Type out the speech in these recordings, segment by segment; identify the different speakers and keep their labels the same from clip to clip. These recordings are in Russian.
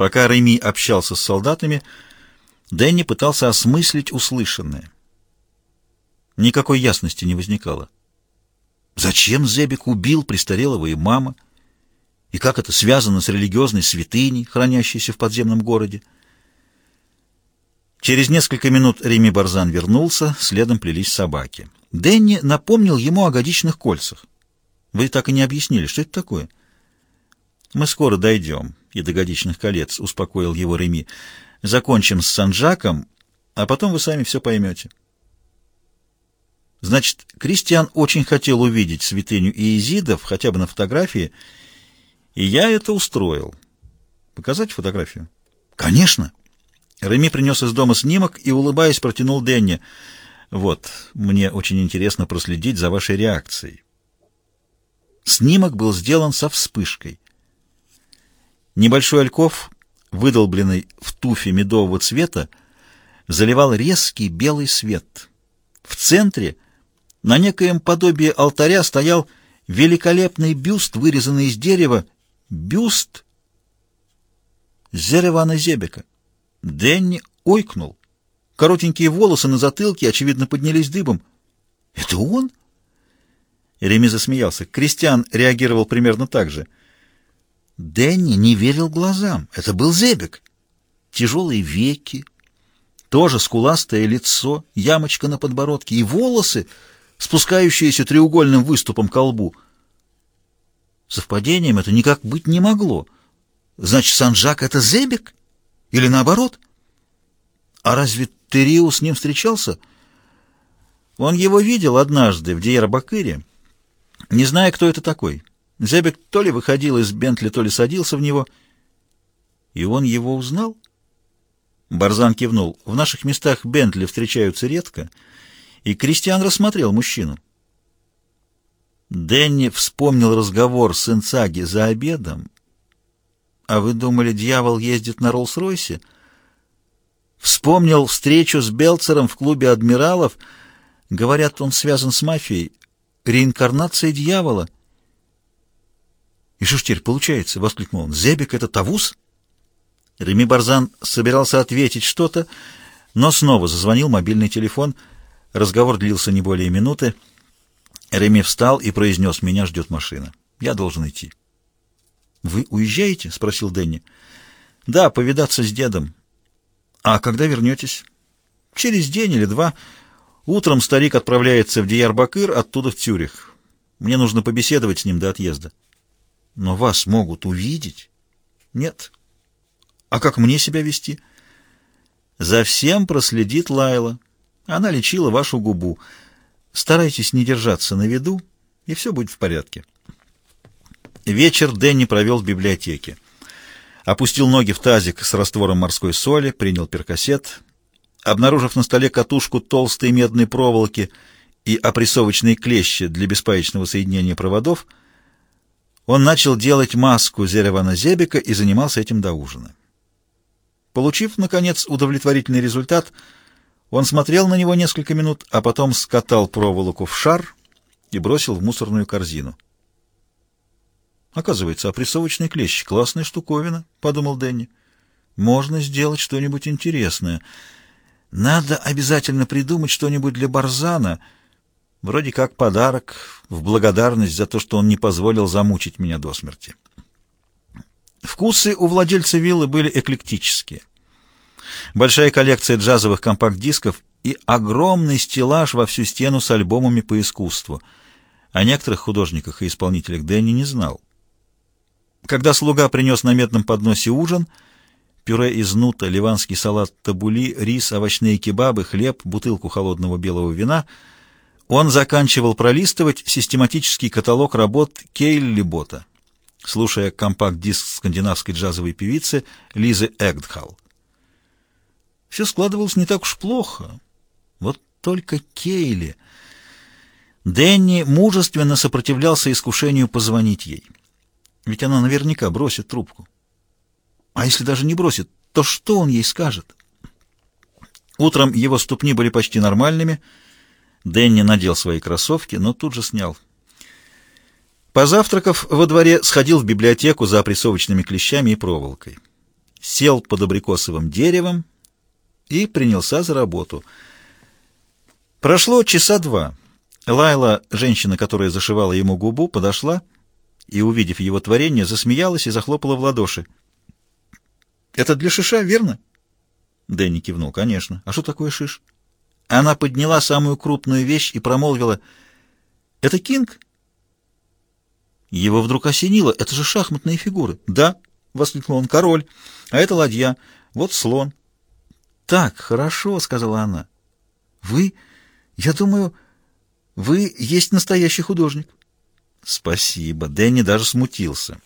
Speaker 1: Пока Реми общался с солдатами, Дэнни пытался осмыслить услышанное. Никакой ясности не возникало. Зачем Зебик убил престарелого и мама? И как это связано с религиозной святыней, хранящейся в подземном городе? Через несколько минут Реми Барзан вернулся, следом плелись собаки. Дэнни напомнил ему о годичных кольцах. Вы так и не объяснили, что это такое? Мы скоро дойдем и до годичных колец, успокоил его Реми. Закончим с Санджаком, а потом вы сами все поймете. Значит, Кристиан очень хотел увидеть святыню Иезидов, хотя бы на фотографии, и я это устроил. Показать фотографию? Конечно. Реми принес из дома снимок и, улыбаясь, протянул Денни. Вот, мне очень интересно проследить за вашей реакцией. Снимок был сделан со вспышкой. Небольшой альков, выдолбленный в туфе медового цвета, заливал резкий белый свет. В центре, на некоем подобии алтаря, стоял великолепный бюст, вырезанный из дерева, бюст Зеревана Зебека. Дэнни ойкнул. Коротенькие волосы на затылке, очевидно, поднялись дыбом. «Это он?» Реми засмеялся. Кристиан реагировал примерно так же. Дэнни не верил глазам. Это был Зебек. Тяжелые веки, тоже скуластое лицо, ямочка на подбородке и волосы, спускающиеся треугольным выступом к лбу. Совпадением это никак быть не могло. Значит, Санжак — это Зебек? Или наоборот? А разве Териу с ним встречался? Он его видел однажды в Диербакыре, не зная, кто это такой. Зебек то ли выходил из Бентли, то ли садился в него. И он его узнал? Барзан кивнул. В наших местах Бентли встречаются редко, и Кристиан рассмотрел мужчину. Дэнни вспомнил разговор с Инцаги за обедом. «А вы думали, дьявол ездит на Роллс-Ройсе?» Вспомнил встречу с Белцером в клубе адмиралов. Говорят, он связан с мафией. Реинкарнация дьявола. «И что ж теперь получается?» — воскликнул он. «Зебик — это Тавус?» Реми Барзан собирался ответить что-то, но снова зазвонил мобильный телефон. Разговор длился не более минуты. Реми встал и произнес, «Меня ждет машина. Я должен идти». «Вы уезжаете?» — спросил Дэнни. «Да, повидаться с дедом. А когда вернетесь? Через день или два. Утром старик отправляется в Диярбакыр, оттуда в Цюрих. Мне нужно побеседовать с ним до отъезда. Но вас могут увидеть? Нет. А как мне себя вести? За всем проследит Лайла. Она лечила вашу губу. Старайтесь не держаться на виду, и все будет в порядке. Вечер Дэнни провел в библиотеке опустил ноги в тазик с раствором морской соли, принял перкосет. Обнаружив на столе катушку толстой медной проволоки и опрессовочные клещи для беспаечного соединения проводов, он начал делать маску Зеревана Зебека и занимался этим до ужина. Получив, наконец, удовлетворительный результат, он смотрел на него несколько минут, а потом скатал проволоку в шар и бросил в мусорную корзину. Оказывается, опрессовочный клещ — классная штуковина, — подумал Дэнни. Можно сделать что-нибудь интересное. Надо обязательно придумать что-нибудь для Барзана, вроде как подарок в благодарность за то, что он не позволил замучить меня до смерти. Вкусы у владельца виллы были эклектические. Большая коллекция джазовых компакт-дисков и огромный стеллаж во всю стену с альбомами по искусству. О некоторых художниках и исполнителях Дэнни не знал. Когда слуга принес на медном подносе ужин, пюре из нута, ливанский салат табули, рис, овощные кебабы, хлеб, бутылку холодного белого вина, он заканчивал пролистывать систематический каталог работ Кейлли Бота, слушая компакт-диск скандинавской джазовой певицы Лизы Эгдхалл. Все складывалось не так уж плохо. Вот только Кейли. Дэнни мужественно сопротивлялся искушению позвонить ей. Ведь она наверняка бросит трубку. А если даже не бросит, то что он ей скажет? Утром его ступни были почти нормальными. Дэнни надел свои кроссовки, но тут же снял. Позавтракав во дворе, сходил в библиотеку за опрессовочными клещами и проволокой. сел под абрикосовым деревом и принялся за работу. Прошло часа два. Лайла, женщина, которая зашивала ему губу, подошла и, увидев его творение, засмеялась и захлопала в ладоши. «Это для шиша, верно?» Дэнни кивнул. «Конечно. А что такое шиш?» Она подняла самую крупную вещь и промолвила. «Это Кинг?» Его вдруг осенило. «Это же шахматные фигуры». «Да», — воскликнул он, — «король. А это ладья. Вот слон». «Так, хорошо», — сказала она. «Вы, я думаю, вы есть настоящий художник». «Спасибо». Дэнни даже смутился.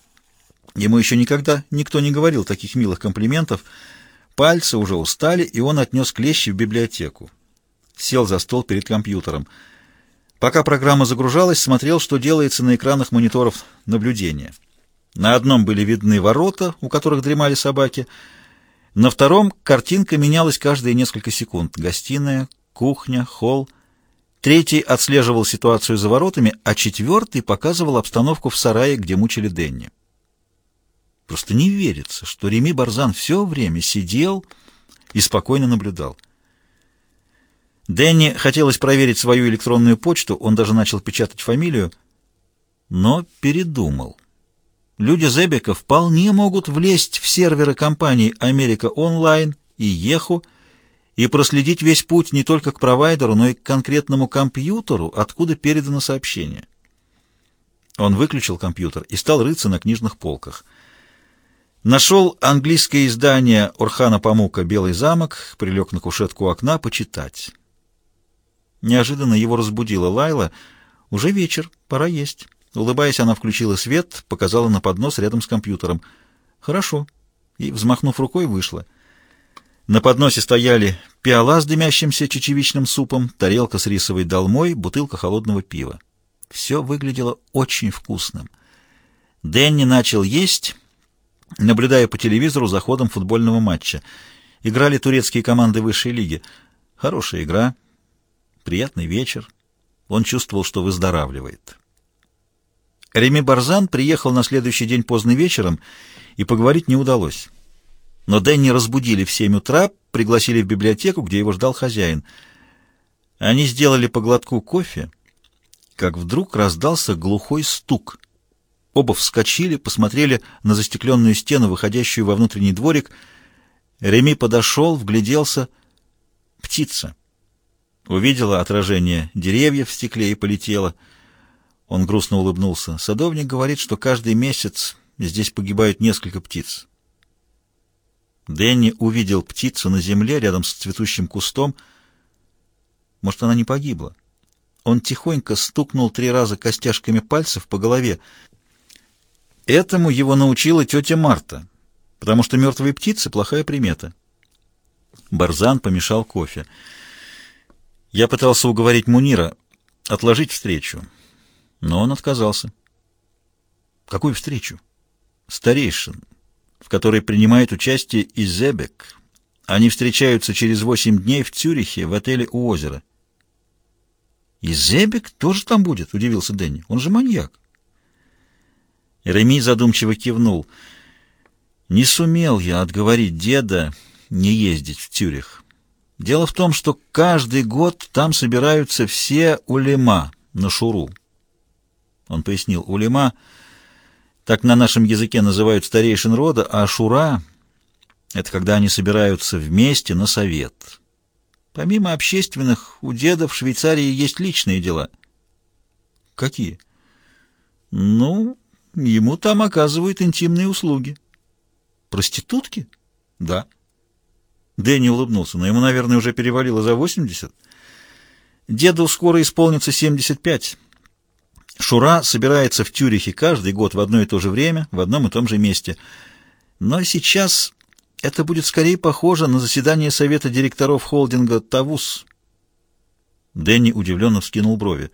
Speaker 1: Ему еще никогда никто не говорил таких милых комплиментов. Пальцы уже устали, и он отнес клещи в библиотеку. Сел за стол перед компьютером. Пока программа загружалась, смотрел, что делается на экранах мониторов наблюдения. На одном были видны ворота, у которых дремали собаки. На втором картинка менялась каждые несколько секунд. Гостиная, кухня, холл. Третий отслеживал ситуацию за воротами, а четвертый показывал обстановку в сарае, где мучили Денни. Просто не верится, что Реми Барзан все время сидел и спокойно наблюдал. Дэнни хотелось проверить свою электронную почту, он даже начал печатать фамилию, но передумал. Люди Зебека вполне могут влезть в серверы компаний «Америка Онлайн» и «Еху» и проследить весь путь не только к провайдеру, но и к конкретному компьютеру, откуда передано сообщение. Он выключил компьютер и стал рыться на книжных полках. Нашел английское издание Орхана Памука «Белый замок», прилег на кушетку окна почитать. Неожиданно его разбудила Лайла. «Уже вечер, пора есть». Улыбаясь, она включила свет, показала на поднос рядом с компьютером. «Хорошо». И, взмахнув рукой, вышла. На подносе стояли пиала с дымящимся чечевичным супом, тарелка с рисовой долмой, бутылка холодного пива. Все выглядело очень вкусным. Дэнни начал есть наблюдая по телевизору за ходом футбольного матча. Играли турецкие команды высшей лиги. Хорошая игра, приятный вечер. Он чувствовал, что выздоравливает. Реми Барзан приехал на следующий день поздно вечером, и поговорить не удалось. Но Дэнни разбудили в семь утра, пригласили в библиотеку, где его ждал хозяин. Они сделали по глотку кофе, как вдруг раздался глухой стук — Оба вскочили, посмотрели на застекленную стену, выходящую во внутренний дворик. Реми подошел, вгляделся. Птица. Увидела отражение деревьев в стекле и полетела. Он грустно улыбнулся. Садовник говорит, что каждый месяц здесь погибают несколько птиц. Дэнни увидел птицу на земле рядом с цветущим кустом. Может, она не погибла? Он тихонько стукнул три раза костяшками пальцев по голове. Этому его научила тетя Марта, потому что мертвые птицы — плохая примета. Барзан помешал кофе. Я пытался уговорить Мунира отложить встречу, но он отказался. Какую встречу? Старейшин, в которой принимает участие Изебек. Они встречаются через восемь дней в Цюрихе, в отеле у озера. «Изебек тоже там будет?» — удивился Дэнни. «Он же маньяк». Реми задумчиво кивнул. «Не сумел я отговорить деда не ездить в Тюрих. Дело в том, что каждый год там собираются все улема на Шуру». Он пояснил, улема так на нашем языке называют старейшин рода, а Шура — это когда они собираются вместе на совет. Помимо общественных, у деда в Швейцарии есть личные дела. Какие? Ну, Ему там оказывают интимные услуги. Проститутки? Да. Дэнни улыбнулся, но ему, наверное, уже перевалило за 80. Деду скоро исполнится 75. Шура собирается в Тюрихе каждый год в одно и то же время, в одном и том же месте. Но сейчас это будет скорее похоже на заседание совета директоров холдинга «Тавус». Дэнни удивленно вскинул брови.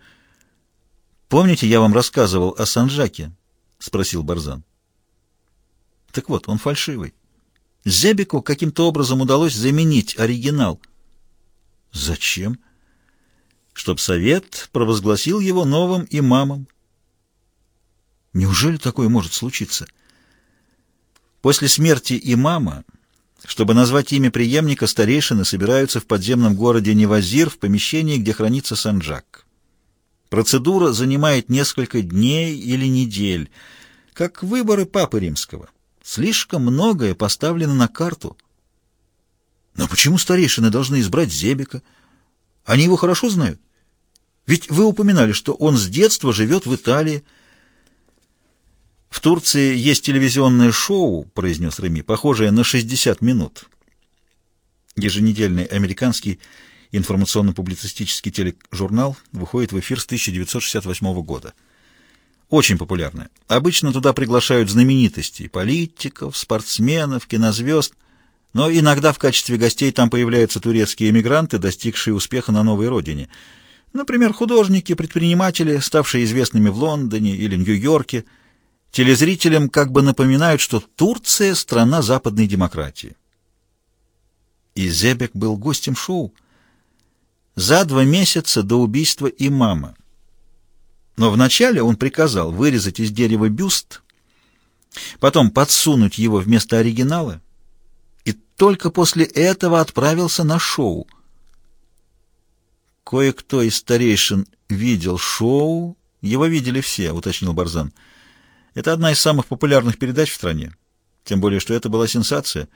Speaker 1: «Помните, я вам рассказывал о Санжаке?» — спросил Барзан. Так вот, он фальшивый. Зебику каким-то образом удалось заменить оригинал. Зачем? Чтоб совет провозгласил его новым имамом. Неужели такое может случиться? После смерти имама, чтобы назвать имя преемника, старейшины собираются в подземном городе Невазир в помещении, где хранится санджак. Процедура занимает несколько дней или недель, как выборы Папы Римского. Слишком многое поставлено на карту. Но почему старейшины должны избрать Зебика? Они его хорошо знают? Ведь вы упоминали, что он с детства живет в Италии. В Турции есть телевизионное шоу, произнес Реми, похожее на 60 минут. Еженедельный американский информационно-публицистический тележурнал выходит в эфир с 1968 года. Очень популярное. Обычно туда приглашают знаменитостей, политиков, спортсменов, кинозвезд, но иногда в качестве гостей там появляются турецкие эмигранты, достигшие успеха на новой родине – Например, художники, предприниматели, ставшие известными в Лондоне или Нью-Йорке, телезрителям как бы напоминают, что Турция — страна западной демократии. И Зебек был гостем шоу за два месяца до убийства имама. Но вначале он приказал вырезать из дерева бюст, потом подсунуть его вместо оригинала, и только после этого отправился на шоу — Кое-кто из старейшин видел шоу. Его видели все, уточнил Барзан. Это одна из самых популярных передач в стране. Тем более, что это была сенсация.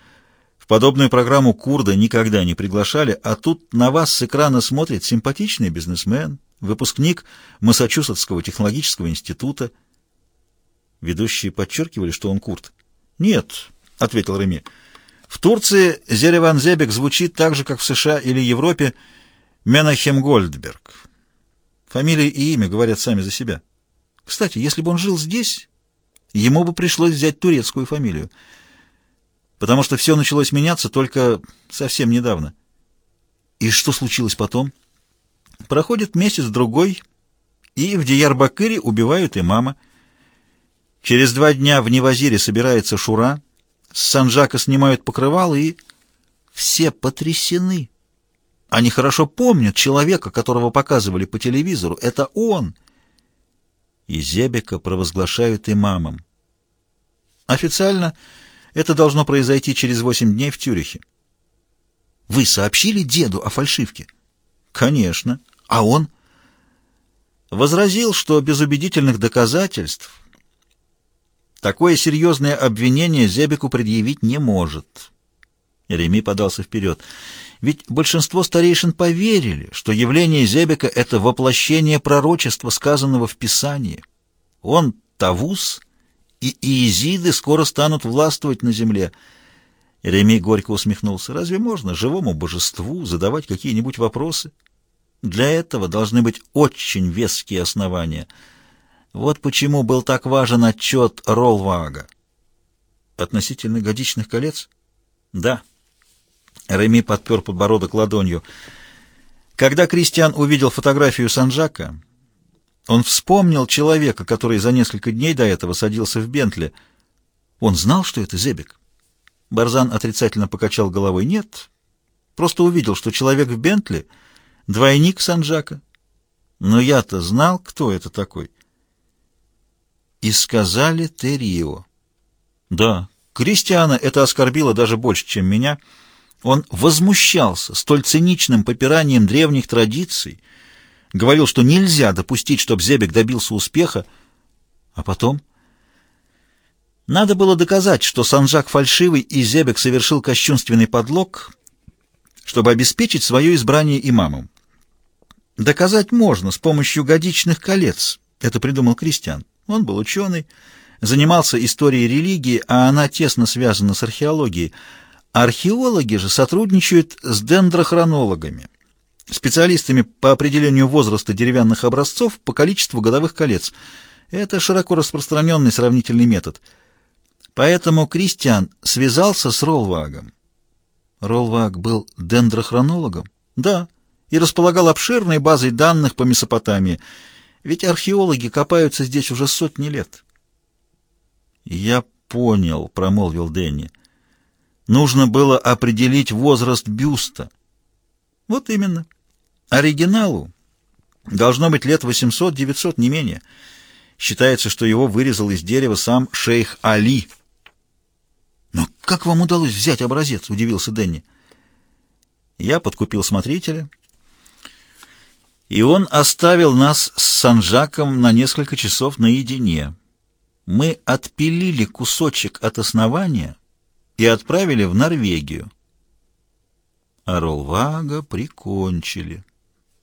Speaker 1: В подобную программу Курда никогда не приглашали, а тут на вас с экрана смотрит симпатичный бизнесмен, выпускник Массачусетского технологического института. Ведущие подчеркивали, что он курд. «Нет», — ответил Реми. «В Турции Зереван Зебек звучит так же, как в США или Европе, — Менахем Гольдберг. Фамилия и имя говорят сами за себя. Кстати, если бы он жил здесь, ему бы пришлось взять турецкую фамилию, потому что все началось меняться только совсем недавно. И что случилось потом? Проходит месяц-другой, и в Диярбакыре убивают имама. Через два дня в Невазире собирается Шура, с Санжака снимают покрывало, и все потрясены. Они хорошо помнят человека, которого показывали по телевизору. Это он. И Зебека провозглашают имамом. Официально это должно произойти через восемь дней в Тюрихе. Вы сообщили деду о фальшивке? Конечно. А он? Возразил, что без убедительных доказательств такое серьезное обвинение Зебеку предъявить не может. Реми подался вперед. Ведь большинство старейшин поверили, что явление Зебека — это воплощение пророчества, сказанного в Писании. Он — Тавус, и Иезиды скоро станут властвовать на земле. Реми горько усмехнулся. Разве можно живому божеству задавать какие-нибудь вопросы? Для этого должны быть очень веские основания. Вот почему был так важен отчет Ролвага. Относительно годичных колец? Да. Реми подпер подбородок ладонью. Когда Кристиан увидел фотографию Санжака, он вспомнил человека, который за несколько дней до этого садился в Бентли. Он знал, что это Зебек? Барзан отрицательно покачал головой. Нет, просто увидел, что человек в Бентли — двойник Санжака. Но я-то знал, кто это такой. И сказали Террио. Да, Кристиана это оскорбило даже больше, чем меня — он возмущался столь циничным попиранием древних традиций, говорил, что нельзя допустить, чтобы Зебек добился успеха, а потом... Надо было доказать, что Санжак фальшивый и Зебек совершил кощунственный подлог, чтобы обеспечить свое избрание имамом. Доказать можно с помощью годичных колец, это придумал Кристиан. Он был ученый, занимался историей религии, а она тесно связана с археологией, Археологи же сотрудничают с дендрохронологами, специалистами по определению возраста деревянных образцов по количеству годовых колец. Это широко распространенный сравнительный метод. Поэтому Кристиан связался с Ролвагом. Ролваг был дендрохронологом? Да, и располагал обширной базой данных по Месопотамии, ведь археологи копаются здесь уже сотни лет. «Я понял», — промолвил Дэнни. Нужно было определить возраст бюста. Вот именно. Оригиналу должно быть лет 800-900, не менее. Считается, что его вырезал из дерева сам шейх Али. Как вам удалось взять образец?» — удивился Дэнни. Я подкупил смотрителя, и он оставил нас с Санжаком на несколько часов наедине. Мы отпилили кусочек от основания и отправили в Норвегию. А Ролвага прикончили.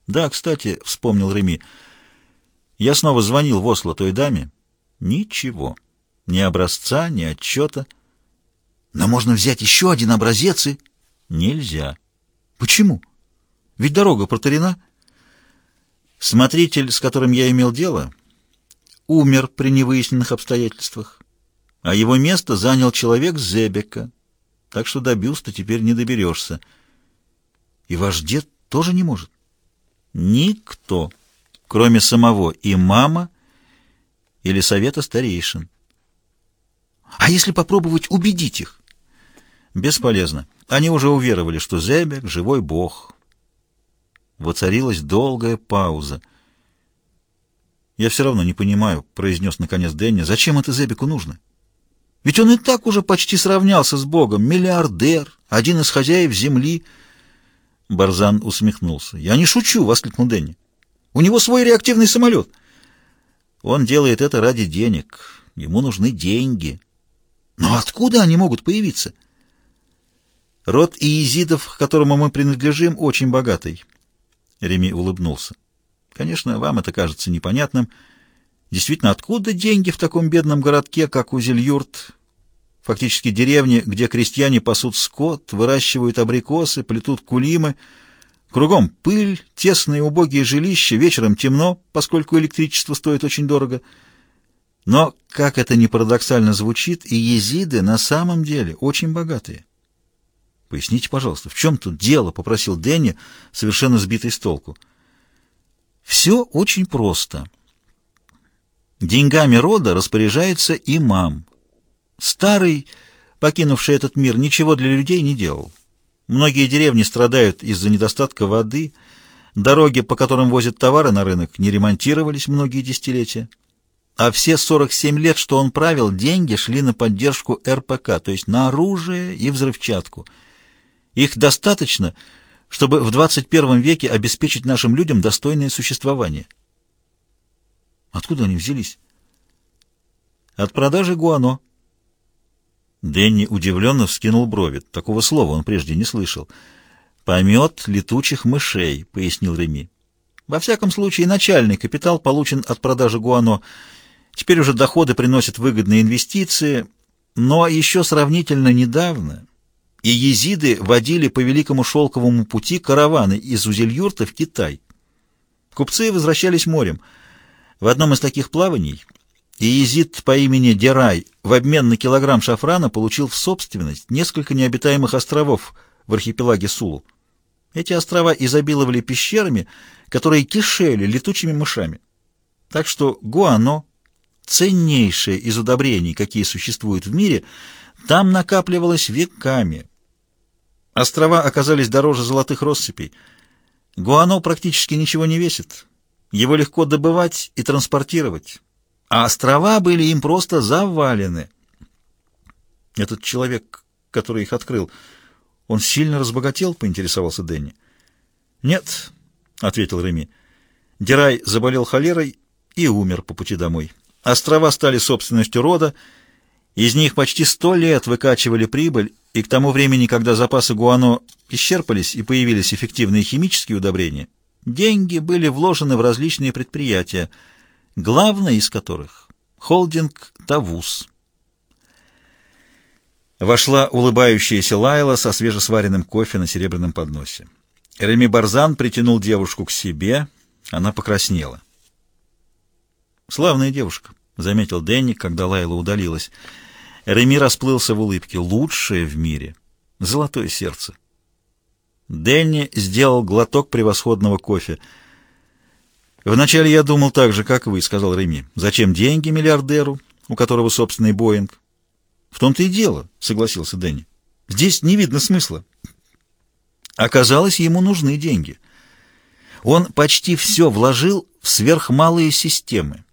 Speaker 1: Да, кстати, вспомнил Реми, я снова звонил в Осло той даме. Ничего. Ни образца, ни отчета. Но можно взять еще один образец и... Нельзя. Почему? Ведь дорога протарена. Смотритель, с которым я имел дело, умер при невыясненных обстоятельствах, а его место занял человек Зебека, так что до бюста теперь не доберешься. И ваш дед тоже не может? Никто, кроме самого имама или совета старейшин. А если попробовать убедить их? Бесполезно. Они уже уверовали, что Зебек — живой бог. Воцарилась долгая пауза. «Я все равно не понимаю», — произнес наконец Дэнни, — «зачем это Зебеку нужно? Ведь он и так уже почти сравнялся с богом, миллиардер, один из хозяев земли». Барзан усмехнулся. «Я не шучу», — воскликнул Дэнни. «У него свой реактивный самолет». «Он делает это ради денег. Ему нужны деньги». «Но откуда они могут появиться?» Род иезидов, к которому мы принадлежим, очень богатый. Реми улыбнулся. Конечно, вам это кажется непонятным. Действительно, откуда деньги в таком бедном городке, как Узельюрт? Фактически деревни, где крестьяне пасут скот, выращивают абрикосы, плетут кулимы. Кругом пыль, тесные убогие жилища, вечером темно, поскольку электричество стоит очень дорого. Но, как это ни парадоксально звучит, и езиды на самом деле очень богатые. «Поясните, пожалуйста, в чем тут дело?» — попросил Дэнни, совершенно сбитый с толку. «Все очень просто. Деньгами рода распоряжается имам. Старый, покинувший этот мир, ничего для людей не делал. Многие деревни страдают из-за недостатка воды, дороги, по которым возят товары на рынок, не ремонтировались многие десятилетия. А все 47 лет, что он правил, деньги шли на поддержку РПК, то есть на оружие и взрывчатку — их достаточно, чтобы в 21 веке обеспечить нашим людям достойное существование. Откуда они взялись? От продажи гуано. Дэнни удивленно вскинул брови. Такого слова он прежде не слышал. «Помет летучих мышей», — пояснил Реми. «Во всяком случае, начальный капитал получен от продажи гуано. Теперь уже доходы приносят выгодные инвестиции, но еще сравнительно недавно и езиды водили по Великому Шелковому пути караваны из Узельюрта в Китай. Купцы возвращались морем. В одном из таких плаваний езид по имени Дерай в обмен на килограмм шафрана получил в собственность несколько необитаемых островов в архипелаге Сулу. Эти острова изобиловали пещерами, которые кишели летучими мышами. Так что гуано, ценнейшее из удобрений, какие существуют в мире, там накапливалось веками – Острова оказались дороже золотых россыпей. Гуано практически ничего не весит. Его легко добывать и транспортировать. А острова были им просто завалены. Этот человек, который их открыл, он сильно разбогател, поинтересовался Дэнни. «Нет», — ответил Реми. Дирай заболел холерой и умер по пути домой. Острова стали собственностью рода, из них почти сто лет выкачивали прибыль, и к тому времени, когда запасы гуано исчерпались и появились эффективные химические удобрения, деньги были вложены в различные предприятия, главное из которых — холдинг «Тавус». Вошла улыбающаяся Лайла со свежесваренным кофе на серебряном подносе. Реми Барзан притянул девушку к себе, она покраснела. «Славная девушка», — заметил Дэнни, когда Лайла удалилась. Реми расплылся в улыбке. «Лучшее в мире. Золотое сердце». Дэнни сделал глоток превосходного кофе. «Вначале я думал так же, как вы», — сказал Реми. «Зачем деньги миллиардеру, у которого собственный Боинг?» «В том-то и дело», — согласился Дэнни. «Здесь не видно смысла». Оказалось, ему нужны деньги. Он почти все вложил в сверхмалые системы.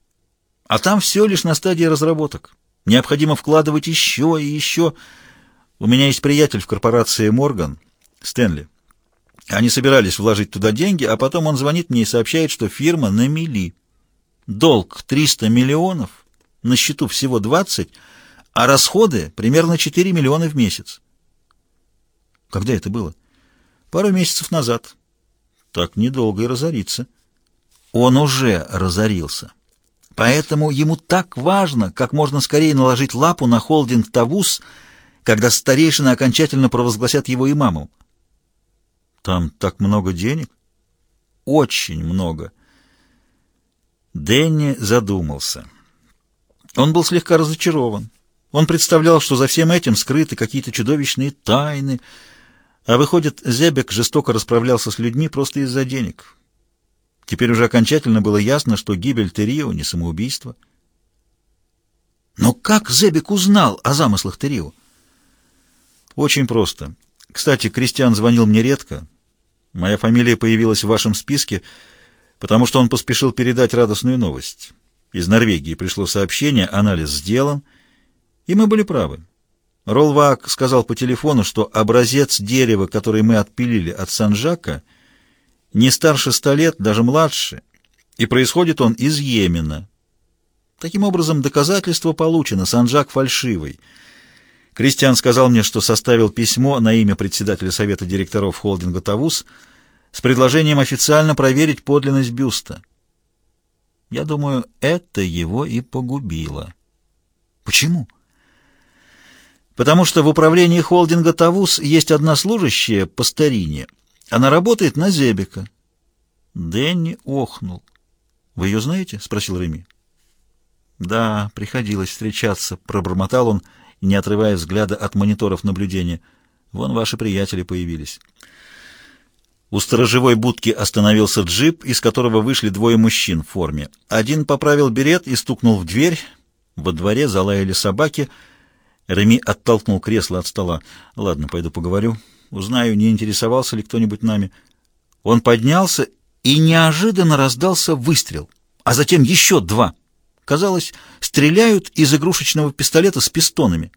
Speaker 1: А там все лишь на стадии разработок. Необходимо вкладывать еще и еще. У меня есть приятель в корпорации Морган, Стэнли. Они собирались вложить туда деньги, а потом он звонит мне и сообщает, что фирма на мели. Долг 300 миллионов, на счету всего 20, а расходы примерно 4 миллиона в месяц. Когда это было? Пару месяцев назад. Так недолго и разориться. Он уже разорился. Поэтому ему так важно, как можно скорее наложить лапу на холдинг «Тавус», когда старейшины окончательно провозгласят его имамом. Там так много денег? Очень много. Дэнни задумался. Он был слегка разочарован. Он представлял, что за всем этим скрыты какие-то чудовищные тайны, а выходит, Зебек жестоко расправлялся с людьми просто из-за денег. Теперь уже окончательно было ясно, что гибель Терио не самоубийство. Но как Зебек узнал о замыслах Терио? Очень просто. Кстати, Кристиан звонил мне редко. Моя фамилия появилась в вашем списке, потому что он поспешил передать радостную новость. Из Норвегии пришло сообщение, анализ сделан, и мы были правы. Ролвак сказал по телефону, что образец дерева, который мы отпилили от Санжака, не старше ста лет, даже младше, и происходит он из Йемена. Таким образом, доказательство получено, Санжак фальшивый. Кристиан сказал мне, что составил письмо на имя председателя совета директоров холдинга «Тавус» с предложением официально проверить подлинность бюста. Я думаю, это его и погубило. Почему? Потому что в управлении холдинга «Тавус» есть одна служащая по старине. Она работает на Зебека. Дэнни охнул. «Вы ее знаете?» — спросил Реми. «Да, приходилось встречаться», — пробормотал он, не отрывая взгляда от мониторов наблюдения. «Вон ваши приятели появились». У сторожевой будки остановился джип, из которого вышли двое мужчин в форме. Один поправил берет и стукнул в дверь. Во дворе залаяли собаки. Реми оттолкнул кресло от стола. «Ладно, пойду поговорю. Узнаю, не интересовался ли кто-нибудь нами». Он поднялся, и неожиданно раздался выстрел, а затем еще два. Казалось, стреляют из игрушечного пистолета с пистонами.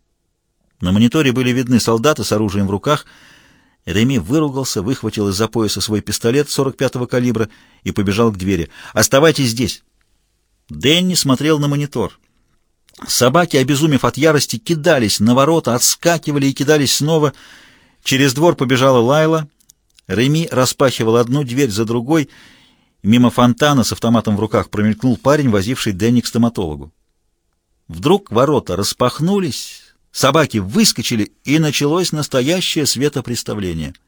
Speaker 1: На мониторе были видны солдаты с оружием в руках — Реми выругался, выхватил из-за пояса свой пистолет 45-го калибра и побежал к двери. «Оставайтесь здесь!» Дэнни смотрел на монитор. Собаки, обезумев от ярости, кидались на ворота, отскакивали и кидались снова. Через двор побежала Лайла. Реми распахивал одну дверь за другой. Мимо фонтана с автоматом в руках промелькнул парень, возивший Дэнни к стоматологу. Вдруг ворота распахнулись, Собаки выскочили, и началось настоящее светопреставление —